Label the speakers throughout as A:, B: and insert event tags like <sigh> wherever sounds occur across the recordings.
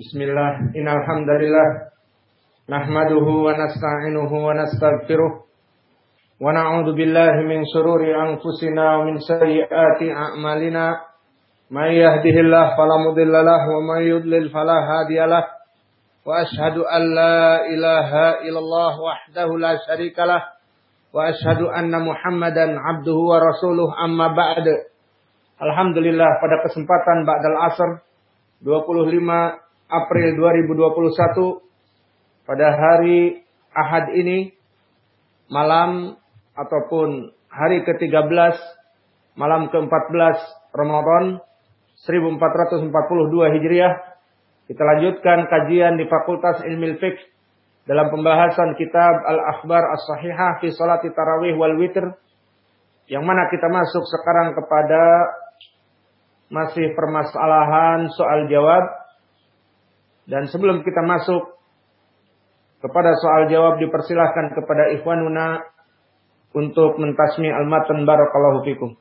A: Bismillah, innal hamdalillah nahmaduhu wa nasta'inuhu wa nastaghfiruh wa na'udzu billahi min shururi anfusina wa min sayyiati a'malina. May yahdihillahu fala mudilla lahu wa may yudlil fala hadiyalah wa ashhadu an la ilaha illallah wahdahu la syarikalah wa ashhadu anna Muhammadan abduhu wa rasuluh. Amma ba'd. Alhamdulillah pada kesempatan ba'dal asr 25 April 2021 pada hari Ahad ini malam ataupun hari ke-13 malam ke-14 Ramadan 1442 Hijriah kita lanjutkan kajian di Fakultas Ilmu Fiqh dalam pembahasan kitab Al-Akhbar As-Sahihah fi Salati Tarawih wal Witr yang mana kita masuk sekarang kepada masih permasalahan soal jawab dan sebelum kita masuk kepada soal jawab dipersilahkan kepada ikhwanuna untuk mentasmi al-matan barakallahu fikum.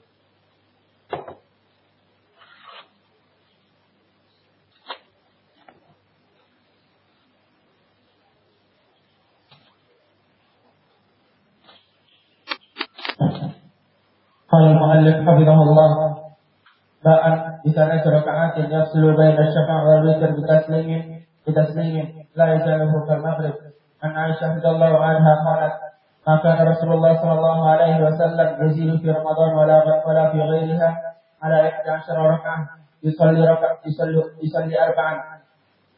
B: قال المؤلف حفظه الله باء بثلاث ركعات يفصل بين الشفع والوتر بتسليم بتسليم لا يزاله كالمغرب عن عائشة رضي الله عنها قالت ما كان رسول الله صلى الله عليه وسلم يزيد في رمضان ولا ولا في غيرها على 11 ركعة يصلي ركعة يصلي يصلي أربعا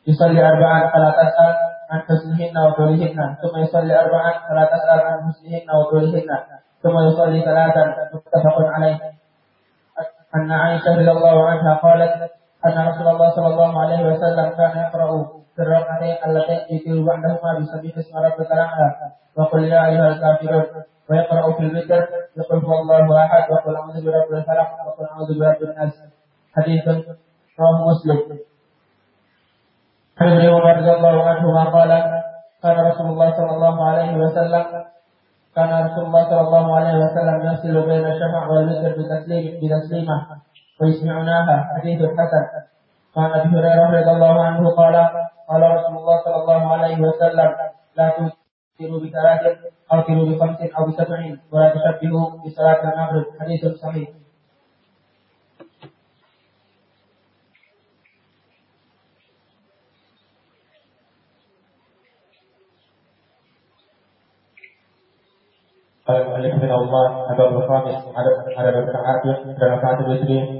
B: يصلي أربعا فلا تسأل عن حسنهن وطولهن ثم يصلي أربعا فلا تسأل عن حسنهن وطولهن ثم يصلي ثلاثا متفق عليه أن عائشة رضي الله عنها قالت anna Rasulullah Shallallahu alaihi wasallam kana yang perahu allatayn yutiru ba'dahuma bi sab'i ismarat qira'ah wa qul ya ayyuhal kafirun wa yaqra'u fil witr yaqul huwallahu ahad wa qul a'udzu bi rabbil falaq wa qul a'udzu bi rabbin nas. Haditsun rawahu muslim. An Ibn Umar radhiyallahu anhu qala kana Rasulullah Shallallahu alaihi wasallam karena Rasulullah Shallallahu alaihi wasallam yasilu baina syafa' wal witr bi taslim bi ويسمعناها حديث حسن عن ابي هريره رضي الله عنه قال قال رسول الله صلى الله عليه وسلم لا تؤثروا بثلاث أو تروا بخمس أو بسبع ولا تشبهوا بصلاة المغرب حديث صحيح قال المؤلف رحمه الله الباب الخامس عدد عدد الركعات ركعات الوتر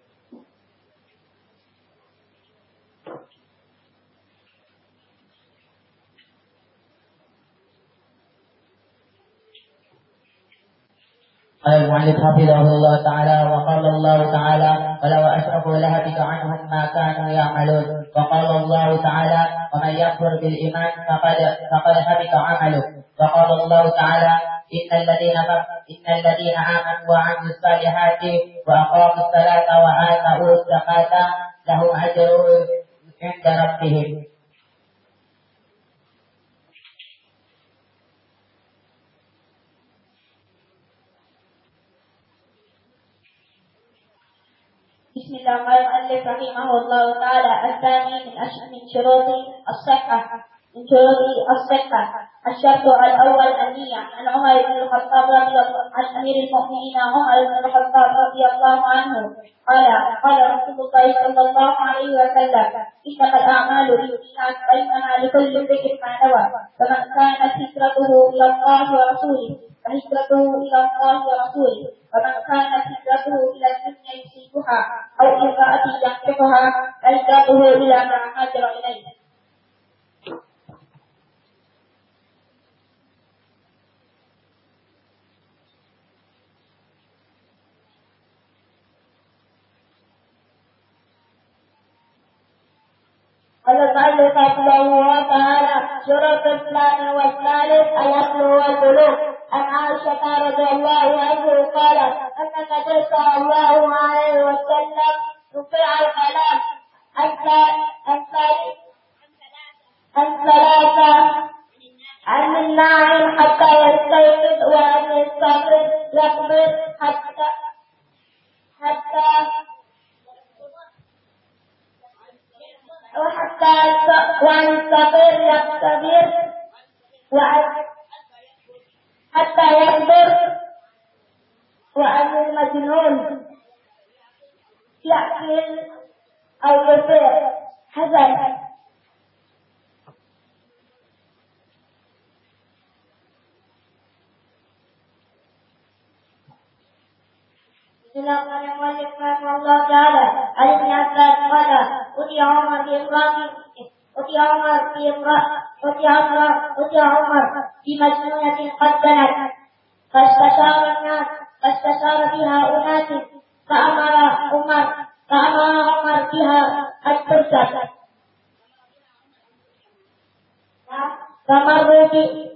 C: قال المؤلف حفظه الله تعالى وقال الله تعالى ولو أشركوا لهبط عنهم ما كانوا يعملون وقال الله تعالى ومن يكفر بالإيمان فقد فقد حبط عمله وقال الله تعالى إن الذين إن الذين آمنوا وعملوا الصالحات وأقاموا الصلاة وآتوا الزكاة لهم أجر عند ربهم
D: بسم الله قال المؤلف رحمه الله تعالى. الثاني من من شروط الصحة. من شروط الصحة. الشرط الأول النية. عن عمر بن الخطاب رضي الله عن أمير المؤمنين عمر بن الخطاب رضي الله عنه. قال قال رسول الله صلى الله عليه وسلم إنما الأعمال بالنيات فإنما لكل امرئ ما نوى فمن كانت هجرته إلى الله ورسوله فهجرته إلى الله ورسوله ومن كانت هجرته إلى الدنيا يصيبها أو امرأة ينكحها فهجرته إلى ما هاجر إليه. الله تعالى شرط الإسلام والثالث الأصل والبلوغ عن عائشة رضي الله عنه قالت أن النبي صلى الله عليه وسلم عمر فأمر عمر بها أن ترسل فمروا ب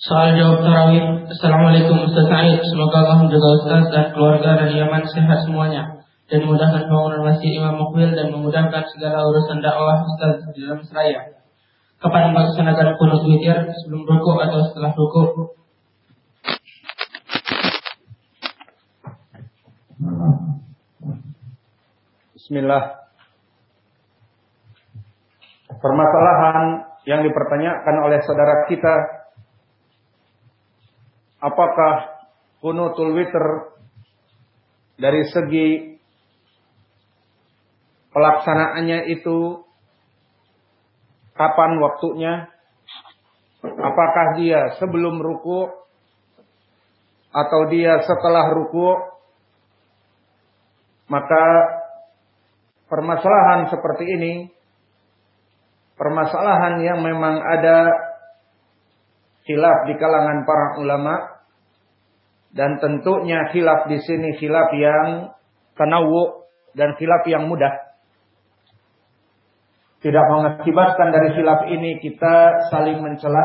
B: Soal jawab tarawih. Assalamualaikum Ustaz Said. Semoga Allah menjaga Ustaz dan keluarga dan Yaman sehat semuanya. Dan memudahkan pembangunan masjid Imam Mukbil dan memudahkan segala urusan dakwah Ustaz di dalam seraya. Kapan melaksanakan kunut witir sebelum rukuk atau setelah rukuk?
A: Bismillah. Permasalahan yang dipertanyakan oleh saudara kita apakah kunutul witr dari segi pelaksanaannya itu kapan waktunya? Apakah dia sebelum ruku atau dia setelah ruku? Maka permasalahan seperti ini permasalahan yang memang ada khilaf di kalangan para ulama. Dan tentunya khilaf di sini khilaf yang tanawu dan khilaf yang mudah. Tidak mengakibatkan dari khilaf ini kita saling mencela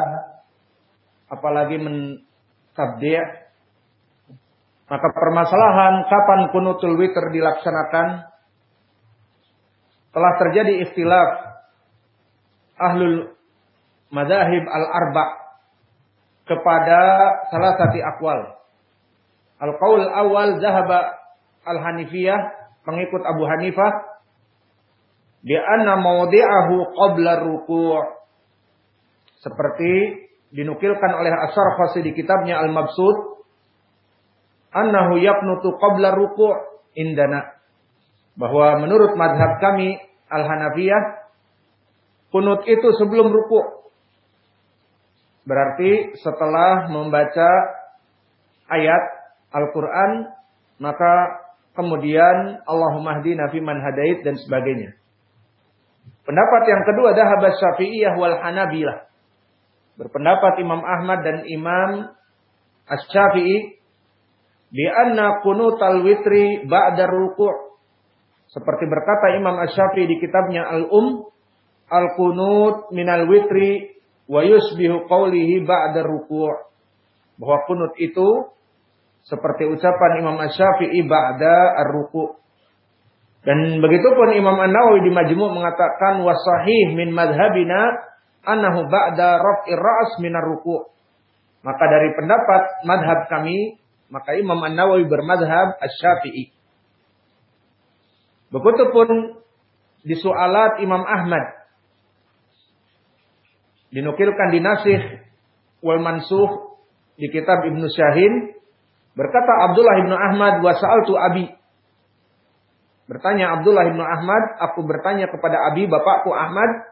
A: apalagi mentabdi' Maka permasalahan kapan kunutul witr dilaksanakan? Telah terjadi ikhtilaf ahlul madahib al-arba kepada salah satu akwal. Al-qaul awal zahaba al-hanifiyah pengikut Abu Hanifah bi anna mawdi'ahu qabla ruku' seperti dinukilkan oleh As-Sarkhasi di kitabnya Al-Mabsud annahu yaqnutu qabla ruku' indana bahwa menurut madhab kami Al-Hanafiyah kunut itu sebelum ruku. Berarti setelah membaca ayat Al-Quran maka kemudian Allahumma hdina fiman hadait dan sebagainya. Pendapat yang kedua adalah Syafi'iyah wal Hanabilah. Berpendapat Imam Ahmad dan Imam Asy-Syafi'i bi anna qunutal witri ba'da ruku'. Seperti berkata Imam Asy-Syafi'i di kitabnya Al-Um, al-qunut minal witri wa yusbihu qawlihi ba'da ruku'. Bahwa kunut itu seperti ucapan Imam Asy-Syafi'i ba'da ar-ruku'. Dan begitu pun Imam An-Nawawi di Majmu' mengatakan wasahih min madhabina annahu ba'da raf'ir ra's min ar-ruku'. Maka dari pendapat madhab kami, maka Imam An-Nawawi bermadhab Asy-Syafi'i. Begitu pun di sualat Imam Ahmad. Dinukilkan di Nasih wal Mansuh di kitab Ibnu Syahin Berkata Abdullah ibnu Ahmad wa sa'altu abi. Bertanya Abdullah ibnu Ahmad, aku bertanya kepada abi bapakku Ahmad,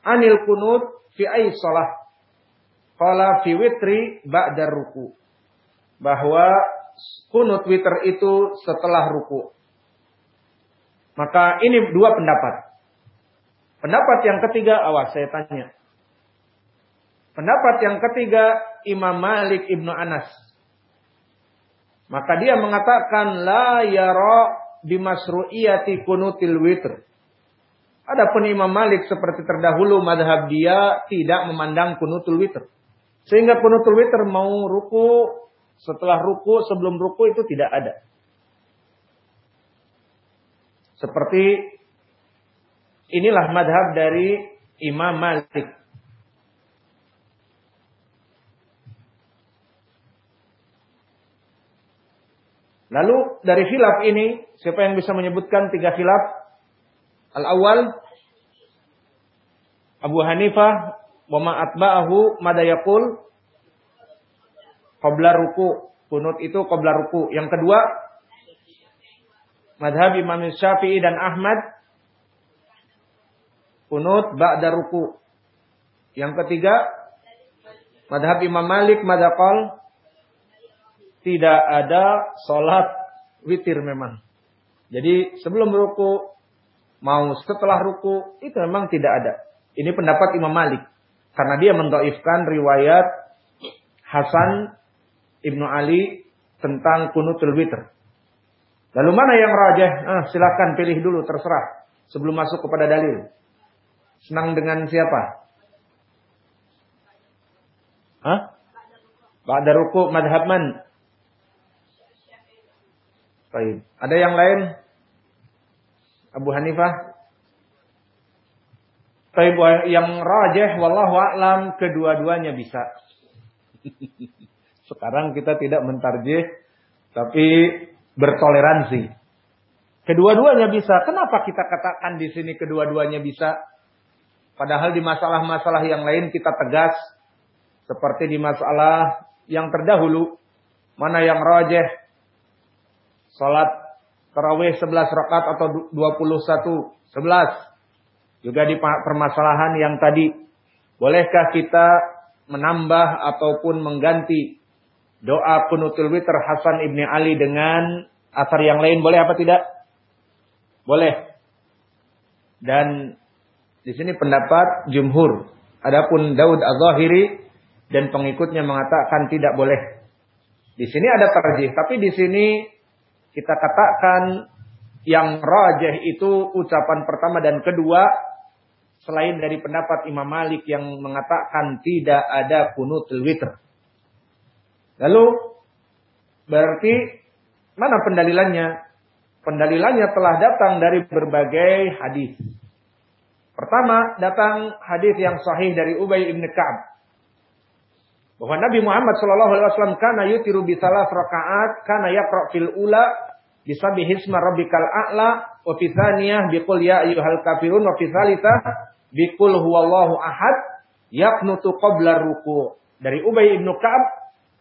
A: anil kunut fi ay salah. Qala fi witri ba'da ruku. Bahwa kunut witr itu setelah ruku. Maka ini dua pendapat. Pendapat yang ketiga, awas saya tanya. Pendapat yang ketiga Imam Malik Ibnu Anas maka dia mengatakan la yara bimasru'iyati kunutil witr. Adapun Imam Malik seperti terdahulu madhab dia tidak memandang kunutul witr. Sehingga kunutul witr mau ruku, setelah ruku, sebelum ruku itu tidak ada. Seperti inilah madhab dari Imam Malik. Lalu dari khilaf ini, siapa yang bisa menyebutkan tiga khilaf? Al-awwal Abu Hanifah wa ma atba'ahu mada yaqul qabla ruku. Kunut itu qabla ruku. Yang kedua, madhab Imam Syafi'i dan Ahmad kunut ba'da ruku. Yang ketiga, madhab Imam Malik madhaqal tidak ada sholat witir memang. Jadi sebelum ruku, mau setelah ruku, itu memang tidak ada. Ini pendapat Imam Malik. Karena dia mendoifkan riwayat Hasan Ibnu Ali tentang kunutul witr. Lalu mana yang rajah? Ah, silakan pilih dulu, terserah. Sebelum masuk kepada dalil. Senang dengan siapa? Hah? Ba'da ruku madhab man? Baik. Ada yang lain? Abu Hanifah? Baik, yang rajah wallahu a'lam kedua-duanya bisa. <laughs> Sekarang kita tidak mentarjih tapi bertoleransi. Kedua-duanya bisa. Kenapa kita katakan di sini kedua-duanya bisa? Padahal di masalah-masalah yang lain kita tegas. Seperti di masalah yang terdahulu. Mana yang rajah, Salat tarawih 11 rakaat atau 21 11. Juga di permasalahan yang tadi bolehkah kita menambah ataupun mengganti doa penutul witr Hasan ibni Ali dengan asar yang lain boleh apa tidak? Boleh. Dan di sini pendapat jumhur. Adapun Daud Az-Zahiri dan pengikutnya mengatakan tidak boleh. Di sini ada terjih, tapi di sini kita katakan yang rajah itu ucapan pertama dan kedua selain dari pendapat Imam Malik yang mengatakan tidak ada kunutul witr. Lalu berarti mana pendalilannya? Pendalilannya telah datang dari berbagai hadis. Pertama datang hadis yang sahih dari Ubay ibn Ka'ab bahwa Nabi Muhammad Shallallahu Alaihi Wasallam karena yutiru bisalah rakaat karena yaqra fil ula bisa bihisma rabbikal a'la wa fi biqul ya ayyuhal kafirun wa fi biqul huwallahu ahad yaqnutu qabla ruku dari Ubay ibnu Ka'ab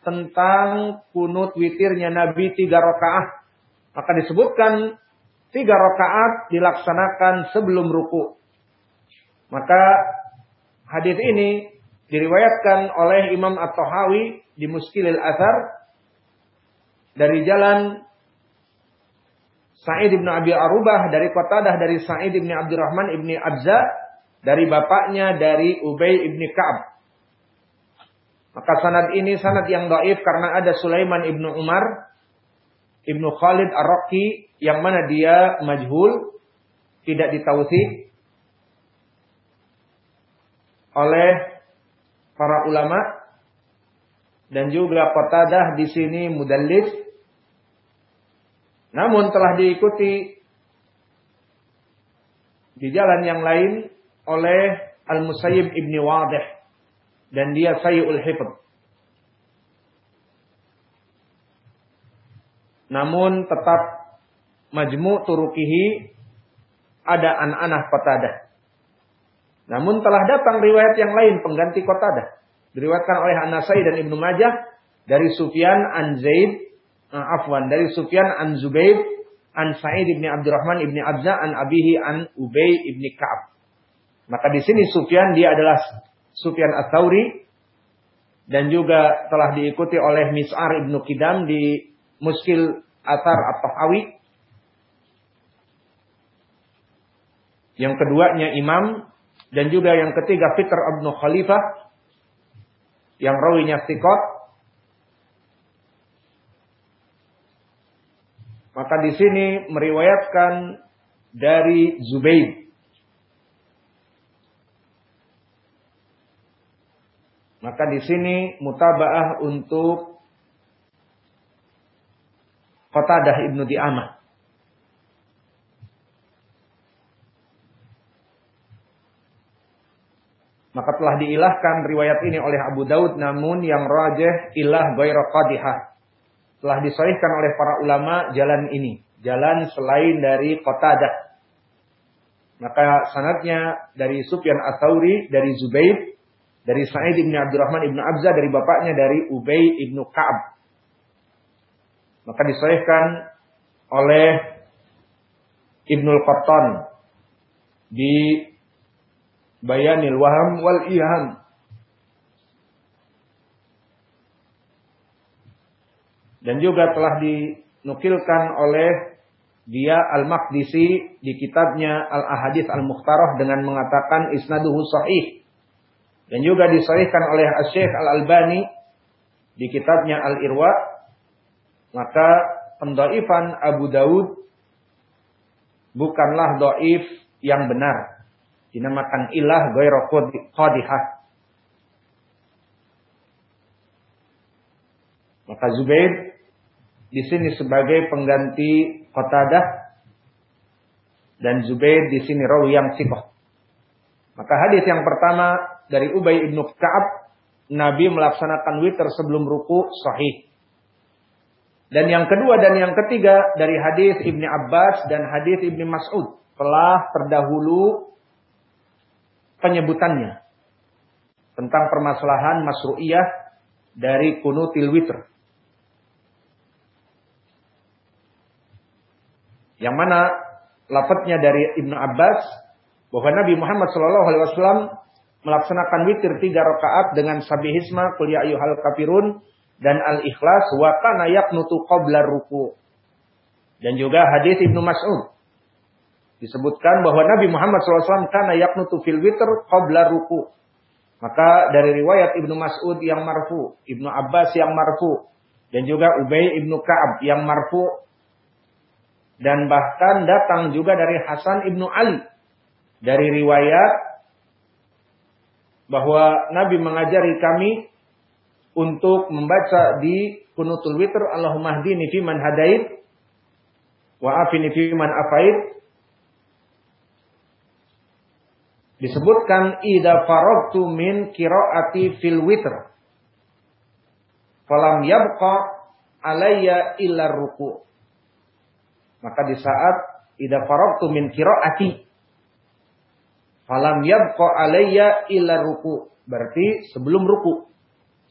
A: tentang kunut witirnya Nabi tiga rakaat maka disebutkan tiga rakaat dilaksanakan sebelum ruku. Maka hadis ini diriwayatkan oleh Imam At-Tahawi di Muskilil Athar dari jalan Sa'id bin Abi Arubah dari Qatadah dari Sa'id bin Abdurrahman ibni Abza dari bapaknya dari Ubay ibni Ka'ab. Maka sanad ini sanad yang doif karena ada Sulaiman ibnu Umar ibnu Khalid Ar-Raqi yang mana dia majhul tidak ditauhid oleh para ulama dan juga Qatadah di sini mudallis namun telah diikuti di jalan yang lain oleh Al-Musayyib Ibni Wadih dan dia sayyul hifd. Namun tetap majmu turukihi ada an-anah Qatadah. Namun telah datang riwayat yang lain pengganti Qatadah. Diriwayatkan oleh An-Nasai dan Ibnu Majah dari Sufyan an Zaid uh, afwan dari Sufyan an Zubair an Sa'id ibn Abdurrahman ibn Abza an Abihi an Ubay ibn Ka'ab. Maka di sini Sufyan dia adalah Sufyan Ats-Tsauri dan juga telah diikuti oleh Mis'ar ibnu Kidam di Muskil Athar At-Tahawi. Yang keduanya Imam dan juga yang ketiga Fitr ibnu Khalifah yang rawinya Sikot Maka di sini meriwayatkan dari Zubair. Maka di sini mutabaah untuk Qatadah Ibnu Di'amah. Maka telah diilahkan riwayat ini oleh Abu Daud namun yang rajih ilah ghairu qadihah telah disahihkan oleh para ulama jalan ini, jalan selain dari Qatadah. Maka sanadnya dari Sufyan Ats-Tsauri, dari Zubair, dari Sa'id bin Abdurrahman bin Abza, dari bapaknya dari Ubay bin Ka'ab. Maka disahihkan oleh Ibnul Qattan di Bayanil Waham wal Iham dan juga telah dinukilkan oleh dia Al-Maqdisi di kitabnya Al-Ahadith Al-Mukhtarah dengan mengatakan isnaduhu sahih. Dan juga disahihkan oleh Syekh Al-Albani di kitabnya Al-Irwa. Maka pendaifan Abu Daud bukanlah doif yang benar. Dinamakan ilah ghairu qadihah. Maka Zubair di sini sebagai pengganti Qatadah dan Zubair di sini rawi yang sikoh. Maka hadis yang pertama dari Ubay ibnu Ka'ab, Nabi melaksanakan witir sebelum ruku sahih. Dan yang kedua dan yang ketiga dari hadis Ibni Abbas dan hadis Ibni Mas'ud telah terdahulu penyebutannya tentang permasalahan masru'iyah dari kunutil witr. Yang mana lafadznya dari Ibnu Abbas bahwa Nabi Muhammad Shallallahu Alaihi Wasallam melaksanakan witir tiga rakaat dengan sabihisma kuliah ya ayuhal kafirun dan al ikhlas wa kana yaqnutu qabla ruku. Dan juga hadis Ibnu Mas'ud disebutkan bahwa Nabi Muhammad SAW kana yaknutu fil witr qabla ruku. Maka dari riwayat Ibnu Mas'ud yang marfu, Ibnu Abbas yang marfu, dan juga Ubay Ibnu Ka'ab yang marfu dan bahkan datang juga dari Hasan ibnu Ali dari riwayat bahwa Nabi mengajari kami untuk membaca di kunutul witr Allahumma hdini fi man hadait wa afini fi man afait disebutkan idza faragtu min qiraati fil witr falam yabqa alayya illa ruku' Maka di saat idza faragtu min qiraati falam yabqa alayya illa ruku. Berarti sebelum ruku.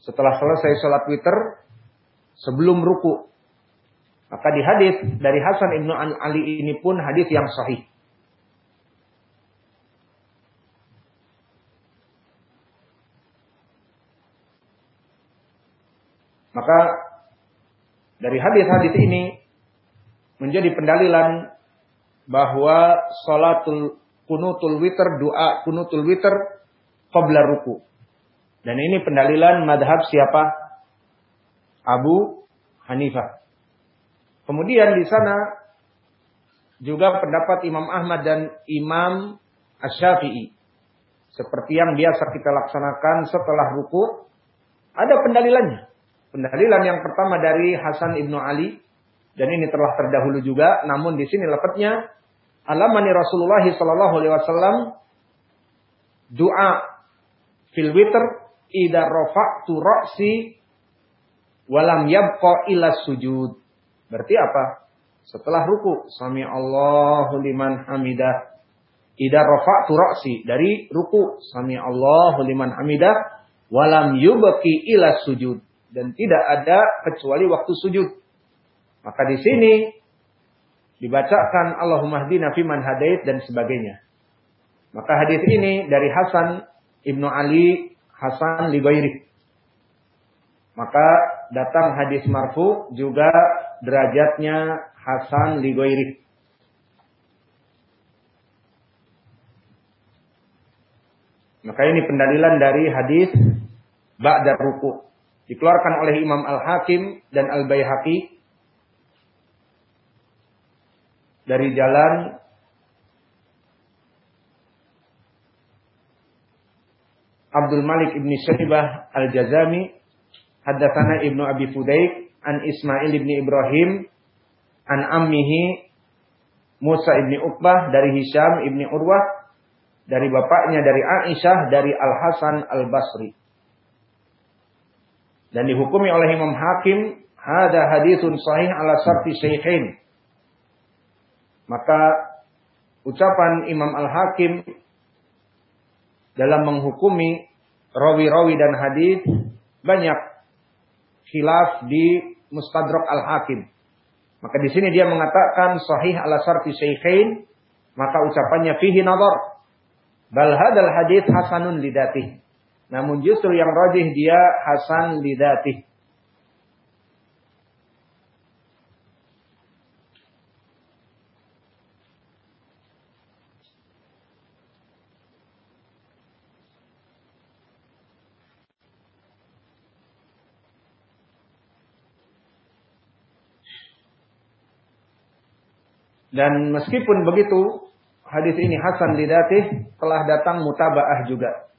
A: Setelah selesai sholat witir sebelum ruku. Maka di hadis dari Hasan Ibnu Ali ini pun hadis yang sahih. Maka dari hadis-hadis ini menjadi pendalilan bahwa salatul kunutul witr, doa kunutul witr qabla ruku. Dan ini pendalilan madhab siapa? Abu Hanifah. Kemudian di sana juga pendapat Imam Ahmad dan Imam Ash-Syafi'i. Seperti yang biasa kita laksanakan setelah ruku. Ada pendalilannya. Pendalilan yang pertama dari Hasan Ibnu Ali. Dan ini telah terdahulu juga. Namun di sini lepatnya. Alamani Rasulullah Sallallahu Alaihi Wasallam. Doa fil witr. Ida rofa'tu ra'si. Walam yabqa ila sujud. Berarti apa? Setelah ruku, sami Allahu liman hamidah. Ida rafa'tu ra'si dari ruku, sami Allahu liman hamidah walam yubqi ila sujud dan tidak ada kecuali waktu sujud. Maka di sini dibacakan Allahumma hdina fiman hadait dan sebagainya. Maka hadis ini dari Hasan Ibnu Ali Hasan Libairi. Maka datang hadis marfu juga derajatnya Hasan li Maka ini pendalilan dari hadis ba'da ruku. Dikeluarkan oleh Imam Al-Hakim dan Al-Baihaqi. Dari jalan Abdul Malik ibn Syaibah Al-Jazami Haddatsana Ibnu Abi Fudaik an Ismail ibni Ibrahim an ammihi Musa ibni Uqbah dari Hisham ibni Urwah dari bapaknya dari Aisyah dari Al Hasan Al Basri dan dihukumi oleh Imam Hakim ada hadisun sahih ala sarti syekhin maka ucapan Imam Al Hakim dalam menghukumi rawi-rawi dan hadis banyak khilaf di Mustadrak Al-Hakim. Maka di sini dia mengatakan sahih ala sarti syekhain, maka ucapannya fihi nazar. Bal hadal hasanun lidatih. Namun justru yang rajih dia hasan lidatih. Dan meskipun begitu, hadis ini hasan lidatih telah datang mutabaah juga.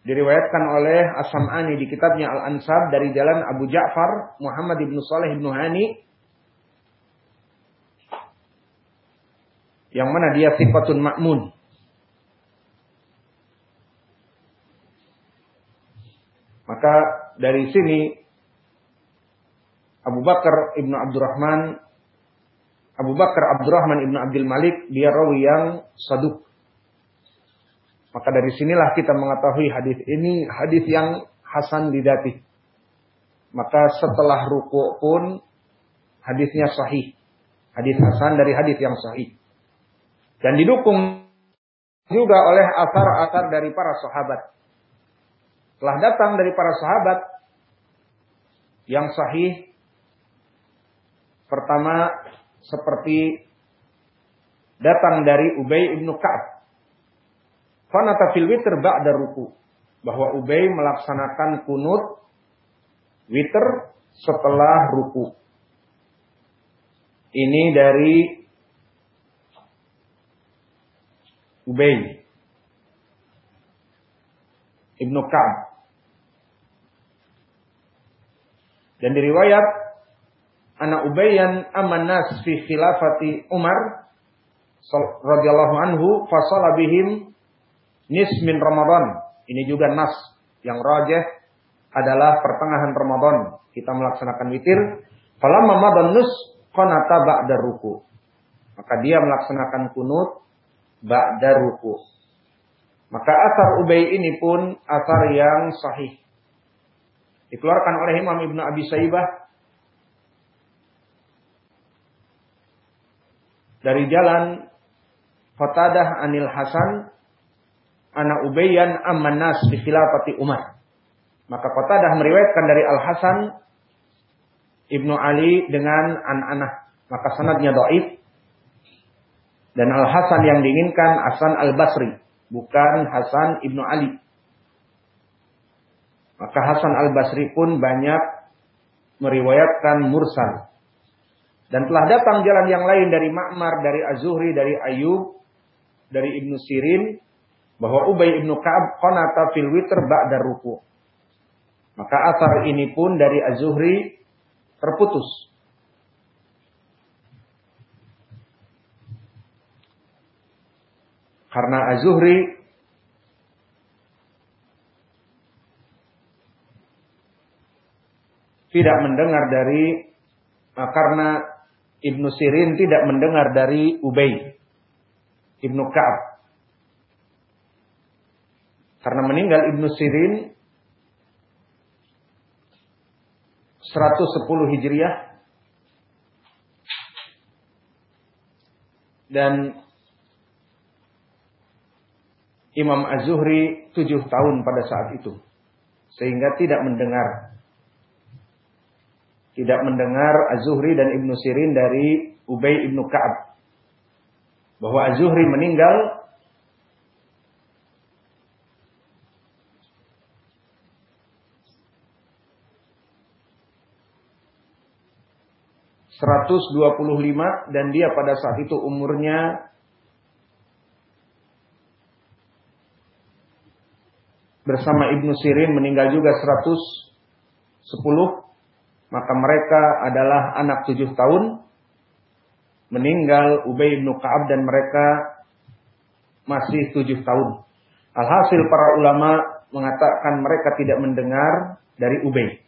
A: Diriwayatkan oleh As-Sam'ani di kitabnya Al-Ansab dari jalan Abu Ja'far Muhammad ibn Saleh ibn Hani yang mana dia sifatun makmun. Maka dari sini Abu Bakar ibnu Abdurrahman Abu Bakar Abdurrahman ibnu Abdul Malik dia rawi yang saduk. Maka dari sinilah kita mengetahui hadis ini hadis yang hasan didati. Maka setelah ruku pun hadisnya sahih. Hadis hasan dari hadis yang sahih. Dan didukung juga oleh asar-asar dari para sahabat. Telah datang dari para sahabat yang sahih Pertama seperti datang dari Ubay ibnu Ka'ab. Fanata fil witr ba'da ruku. Bahwa Ubay melaksanakan kunut witr setelah ruku. Ini dari Ubay ibnu Ka'ab. Dan diriwayat ana Ubayyan aman nas fi khilafati Umar radhiyallahu anhu fasala bihim nis min Ramadan. Ini juga nas yang rajih adalah pertengahan Ramadan kita melaksanakan witir. Falamma madan nus qanata ba'da ruku. Maka dia melaksanakan kunut ba'da ruku. Maka asar Ubay ini pun asar yang sahih. Dikeluarkan oleh Imam Ibnu Abi Saibah dari jalan Qatadah Anil Hasan ana Ubayyan amman nas bi khilafati Umar. Maka Qatadah meriwayatkan dari Al Hasan Ibnu Ali dengan an-anah. Maka sanadnya dhaif. Dan Al Hasan yang diinginkan Hasan Al Basri, bukan Hasan Ibnu Ali. Maka Hasan Al Basri pun banyak meriwayatkan mursal. Dan telah datang jalan yang lain dari Ma'mar, dari Az-Zuhri, dari Ayub, dari Ibnu Sirin bahwa Ubay ibnu Ka'ab qanata fil witr ba'da ruku. Maka asar ini pun dari Az-Zuhri terputus. Karena Az-Zuhri tidak mendengar dari karena Ibnu Sirin tidak mendengar dari Ubay Ibnu Ka'ab karena meninggal Ibnu Sirin 110 Hijriah dan Imam Az-Zuhri 7 tahun pada saat itu. Sehingga tidak mendengar tidak mendengar Az-Zuhri dan Ibnu Sirin dari Ubay Ibnu Ka'ab bahwa Az-Zuhri meninggal 125 dan dia pada saat itu umurnya bersama Ibnu Sirin meninggal juga 110 maka mereka adalah anak 7 tahun meninggal Ubay bin Ka'ab dan mereka masih 7 tahun. Alhasil para ulama mengatakan mereka tidak mendengar dari Ubay.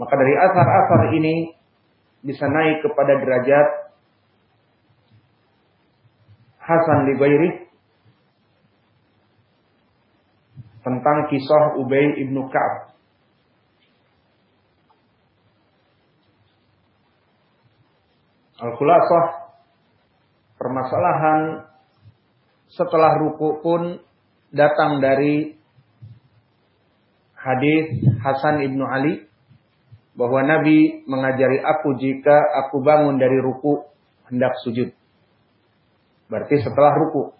A: Maka dari asar-asar ini bisa naik kepada derajat Hasan li tentang kisah Ubay ibnu Ka'ab. Al-Khulasah permasalahan setelah ruku pun datang dari hadis Hasan ibnu Ali bahwa Nabi mengajari aku jika aku bangun dari ruku hendak sujud. Berarti setelah ruku.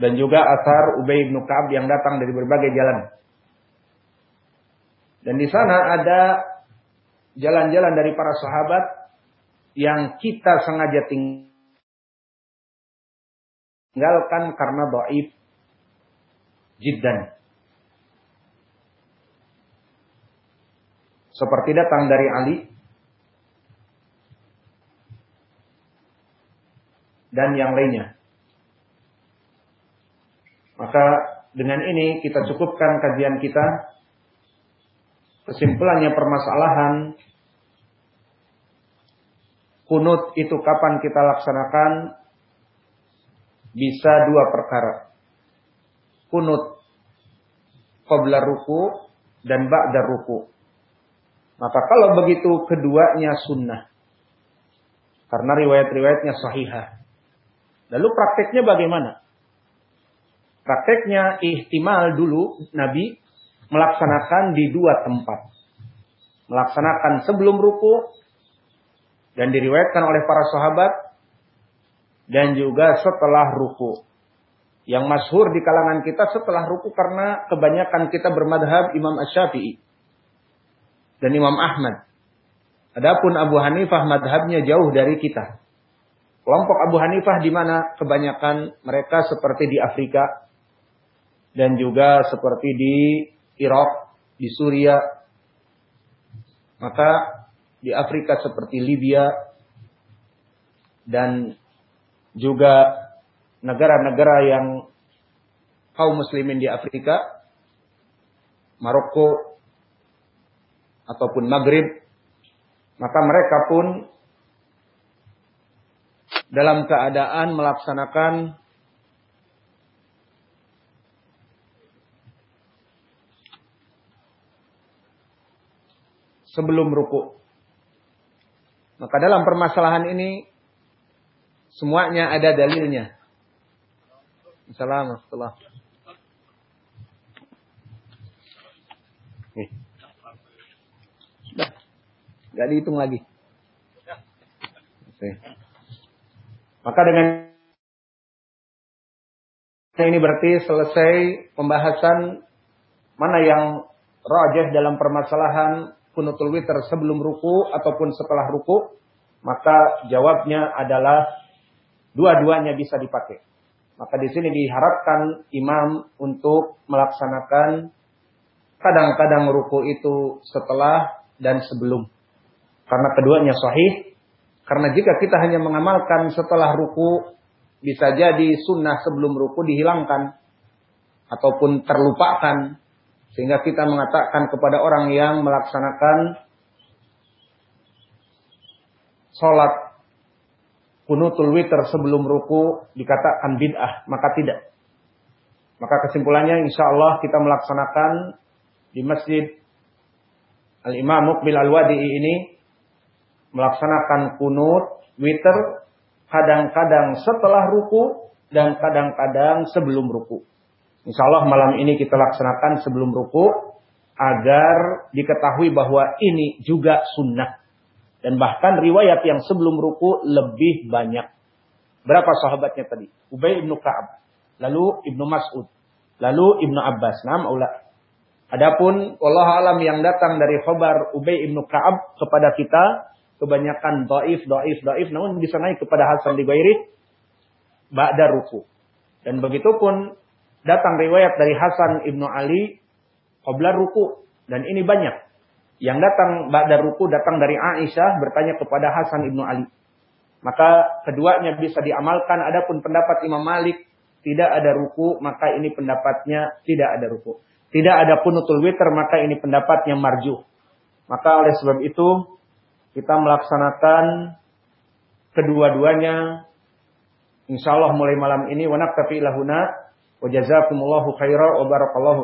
A: Dan juga asar Ubay bin Ka'ab yang datang dari berbagai jalan. Dan di sana ada jalan-jalan dari para sahabat yang kita sengaja tinggalkan karena dhaif jiddan. Seperti datang dari Ali dan yang lainnya. Maka dengan ini kita cukupkan kajian kita. Kesimpulannya permasalahan kunut itu kapan kita laksanakan bisa dua perkara. Kunut qabla ruku dan ba'da ruku. Maka kalau begitu keduanya sunnah. Karena riwayat-riwayatnya sahihah. Lalu prakteknya bagaimana? Prakteknya ihtimal dulu Nabi melaksanakan di dua tempat. Melaksanakan sebelum ruku dan diriwayatkan oleh para sahabat dan juga setelah ruku. Yang masyhur di kalangan kita setelah ruku karena kebanyakan kita bermadhab Imam Ash-Syafi'i dan Imam Ahmad. Adapun Abu Hanifah madhabnya jauh dari kita. Kelompok Abu Hanifah di mana kebanyakan mereka seperti di Afrika dan juga seperti di Irak, di Suria. Maka di Afrika seperti Libya dan juga negara-negara yang kaum muslimin di Afrika, Maroko, ataupun maghrib, maka mereka pun dalam keadaan melaksanakan sebelum ruku. Maka dalam permasalahan ini semuanya ada dalilnya. Assalamualaikum. Sudah. Gak dihitung lagi. Oke. Maka dengan ini berarti selesai pembahasan mana yang rajah dalam permasalahan kunutul witr sebelum ruku ataupun setelah ruku, maka jawabnya adalah dua-duanya bisa dipakai. Maka di sini diharapkan imam untuk melaksanakan kadang-kadang ruku itu setelah dan sebelum. Karena keduanya sahih. Karena jika kita hanya mengamalkan setelah ruku, bisa jadi sunnah sebelum ruku dihilangkan. Ataupun terlupakan. Sehingga kita mengatakan kepada orang yang melaksanakan sholat kunutul witr sebelum ruku dikatakan bid'ah. Maka tidak. Maka kesimpulannya insya Allah kita melaksanakan di masjid Al-Imam Mukbil Al-Wadi'i ini melaksanakan kunut, witer, kadang-kadang setelah ruku dan kadang-kadang sebelum ruku. Insya Allah malam ini kita laksanakan sebelum ruku agar diketahui bahwa ini juga sunnah. Dan bahkan riwayat yang sebelum ruku lebih banyak. Berapa sahabatnya tadi? Ubay ibnu Ka'ab. Lalu ibnu Mas'ud. Lalu ibnu Abbas. Nam, Adapun Allah alam yang datang dari khobar Ubay ibnu Kaab kepada kita kebanyakan doif, doif, doif, namun bisa naik kepada Hasan di Gairi ba'da ruku. Dan begitu pun datang riwayat dari Hasan ibnu Ali qabla ruku dan ini banyak. Yang datang ba'da ruku datang dari Aisyah bertanya kepada Hasan ibnu Ali. Maka keduanya bisa diamalkan. Adapun pendapat Imam Malik tidak ada ruku, maka ini pendapatnya tidak ada ruku tidak ada kunutul witr maka ini pendapatnya marju. Maka oleh sebab itu kita melaksanakan kedua-duanya. Insyaallah mulai malam ini. Wa naktafi lahuna wa jazakumullahu khairan wa barakallahu